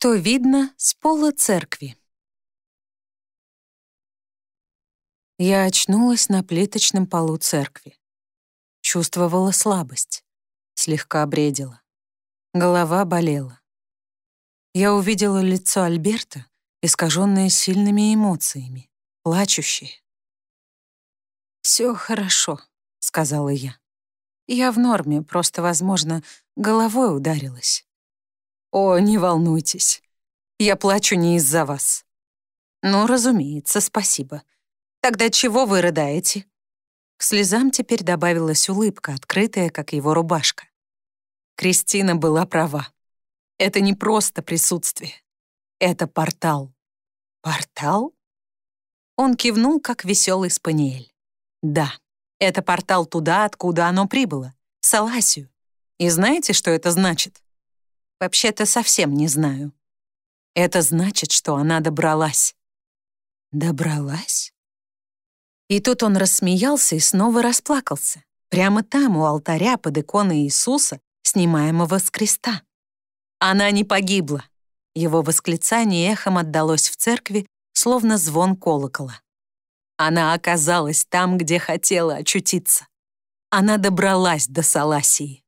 Что видно с пола церкви? Я очнулась на плиточном полу церкви. Чувствовала слабость, слегка бредила. Голова болела. Я увидела лицо Альберта, искаженное сильными эмоциями, плачущее. «Все хорошо», — сказала я. «Я в норме, просто, возможно, головой ударилась». «О, не волнуйтесь. Я плачу не из-за вас». «Ну, разумеется, спасибо. Тогда чего вы рыдаете?» К слезам теперь добавилась улыбка, открытая, как его рубашка. Кристина была права. Это не просто присутствие. Это портал. Портал? Он кивнул, как веселый спаниель. Да, это портал туда, откуда оно прибыло, Саласию. И знаете, что это значит? Вообще-то совсем не знаю. Это значит, что она добралась. Добралась? И тут он рассмеялся и снова расплакался. Прямо там, у алтаря под иконой Иисуса, снимаемого с креста. Она не погибла. Его восклицание эхом отдалось в церкви, словно звон колокола. Она оказалась там, где хотела очутиться. Она добралась до Саласии.